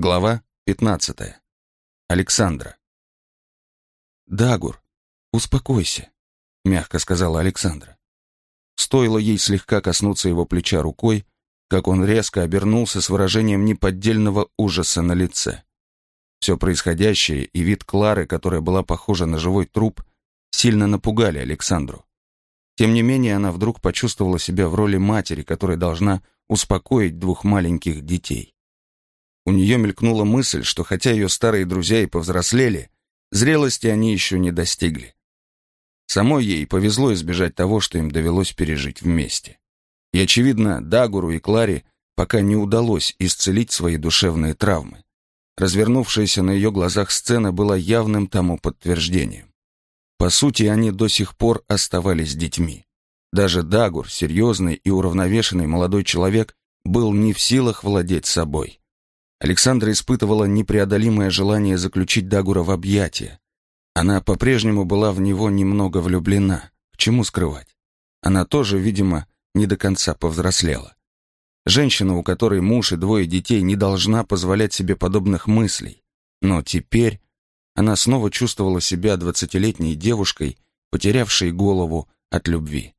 Глава 15. Александра. «Дагур, успокойся», — мягко сказала Александра. Стоило ей слегка коснуться его плеча рукой, как он резко обернулся с выражением неподдельного ужаса на лице. Все происходящее и вид Клары, которая была похожа на живой труп, сильно напугали Александру. Тем не менее, она вдруг почувствовала себя в роли матери, которая должна успокоить двух маленьких детей. У нее мелькнула мысль, что хотя ее старые друзья и повзрослели, зрелости они еще не достигли. Самой ей повезло избежать того, что им довелось пережить вместе. И, очевидно, Дагуру и Кларе пока не удалось исцелить свои душевные травмы. Развернувшаяся на ее глазах сцена была явным тому подтверждением. По сути, они до сих пор оставались детьми. Даже Дагур, серьезный и уравновешенный молодой человек, был не в силах владеть собой. Александра испытывала непреодолимое желание заключить Дагура в объятия. Она по-прежнему была в него немного влюблена. К чему скрывать? Она тоже, видимо, не до конца повзрослела. Женщина, у которой муж и двое детей, не должна позволять себе подобных мыслей. Но теперь она снова чувствовала себя двадцатилетней девушкой, потерявшей голову от любви.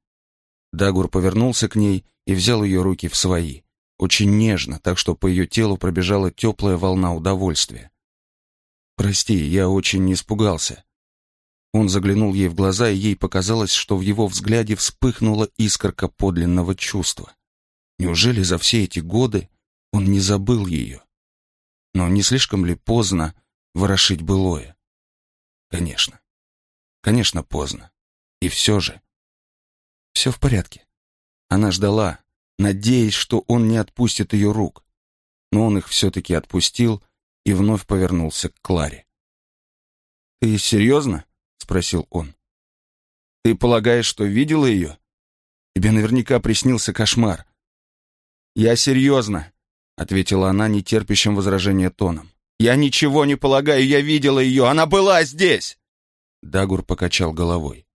Дагур повернулся к ней и взял ее руки в свои очень нежно, так что по ее телу пробежала теплая волна удовольствия. «Прости, я очень испугался». Он заглянул ей в глаза, и ей показалось, что в его взгляде вспыхнула искорка подлинного чувства. Неужели за все эти годы он не забыл ее? Но не слишком ли поздно ворошить былое? Конечно. Конечно, поздно. И все же. Все в порядке. Она ждала, надеясь, что он не отпустит ее рук. Но он их все-таки отпустил и вновь повернулся к Кларе. «Ты серьезно?» — спросил он. «Ты полагаешь, что видела ее? Тебе наверняка приснился кошмар». «Я серьезно», — ответила она нетерпящим возражения тоном. «Я ничего не полагаю, я видела ее, она была здесь!» Дагур покачал головой.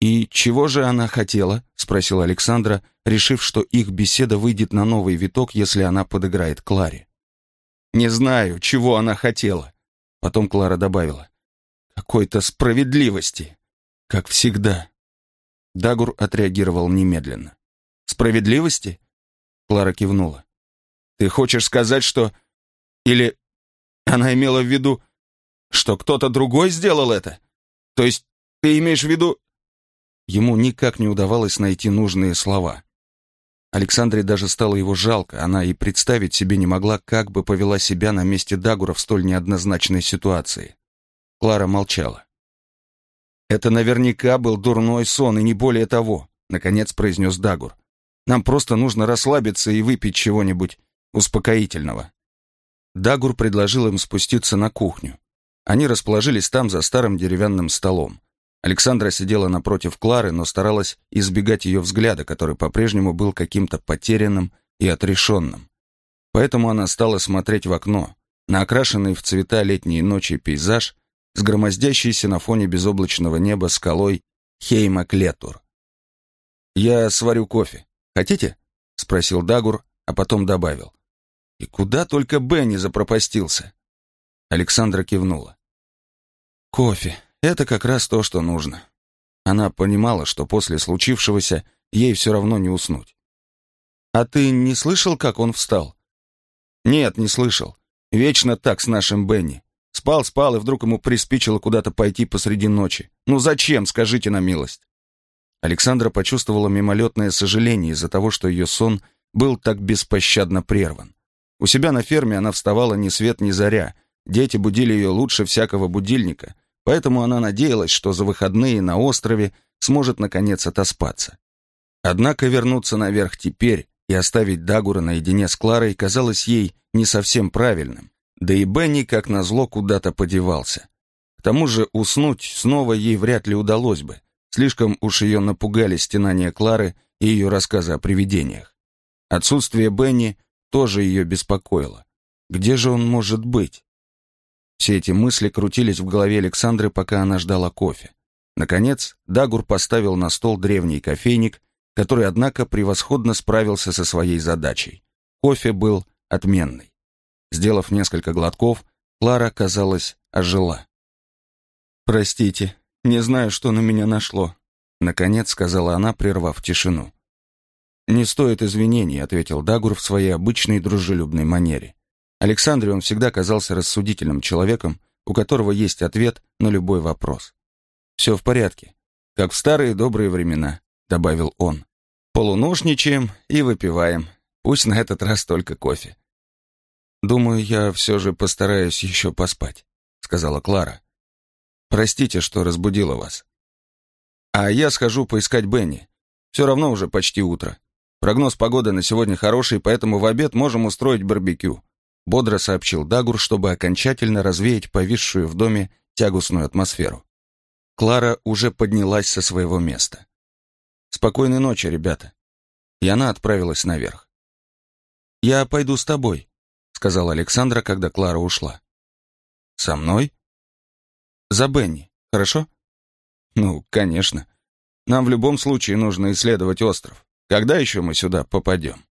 «И чего же она хотела?» — спросила Александра, решив, что их беседа выйдет на новый виток, если она подыграет Кларе. «Не знаю, чего она хотела». Потом Клара добавила. «Какой-то справедливости, как всегда». Дагур отреагировал немедленно. «Справедливости?» Клара кивнула. «Ты хочешь сказать, что... Или она имела в виду, что кто-то другой сделал это? То есть ты имеешь в виду...» Ему никак не удавалось найти нужные слова. Александре даже стало его жалко, она и представить себе не могла, как бы повела себя на месте Дагура в столь неоднозначной ситуации. Клара молчала. «Это наверняка был дурной сон, и не более того», — наконец произнес Дагур. «Нам просто нужно расслабиться и выпить чего-нибудь успокоительного». Дагур предложил им спуститься на кухню. Они расположились там за старым деревянным столом. Александра сидела напротив Клары, но старалась избегать ее взгляда, который по-прежнему был каким-то потерянным и отрешенным. Поэтому она стала смотреть в окно, на окрашенный в цвета летней ночи пейзаж с громоздящейся на фоне безоблачного неба скалой Хейма Клетур. «Я сварю кофе. Хотите?» — спросил Дагур, а потом добавил. «И куда только Бенни запропастился?» Александра кивнула. «Кофе», это как раз то, что нужно. Она понимала, что после случившегося ей все равно не уснуть. «А ты не слышал, как он встал?» «Нет, не слышал. Вечно так с нашим Бенни. Спал, спал, и вдруг ему приспичило куда-то пойти посреди ночи. Ну зачем, скажите на милость?» Александра почувствовала мимолетное сожаление из-за того, что ее сон был так беспощадно прерван. У себя на ферме она вставала ни свет ни заря, дети будили ее лучше всякого будильника — поэтому она надеялась, что за выходные на острове сможет наконец отоспаться. Однако вернуться наверх теперь и оставить Дагура наедине с Кларой казалось ей не совсем правильным, да и Бенни, как назло, куда-то подевался. К тому же уснуть снова ей вряд ли удалось бы, слишком уж ее напугали стенания Клары и ее рассказы о привидениях. Отсутствие Бенни тоже ее беспокоило. Где же он может быть? Все эти мысли крутились в голове Александры, пока она ждала кофе. Наконец, Дагур поставил на стол древний кофейник, который, однако, превосходно справился со своей задачей. Кофе был отменный. Сделав несколько глотков, Клара, казалось, ожила. «Простите, не знаю, что на меня нашло», — наконец сказала она, прервав тишину. «Не стоит извинений», — ответил Дагур в своей обычной дружелюбной манере. Александре он всегда казался рассудительным человеком, у которого есть ответ на любой вопрос. «Все в порядке, как в старые добрые времена», — добавил он. «Полуношничаем и выпиваем. Пусть на этот раз только кофе». «Думаю, я все же постараюсь еще поспать», — сказала Клара. «Простите, что разбудила вас». «А я схожу поискать Бенни. Все равно уже почти утро. Прогноз погоды на сегодня хороший, поэтому в обед можем устроить барбекю», — бодро сообщил Дагур, чтобы окончательно развеять повисшую в доме тягостную атмосферу. Клара уже поднялась со своего места. «Спокойной ночи, ребята». И она отправилась наверх. «Я пойду с тобой», сказала Александра, когда Клара ушла. «Со мной?» «За Бенни, хорошо?» «Ну, конечно. Нам в любом случае нужно исследовать остров. Когда еще мы сюда попадем?»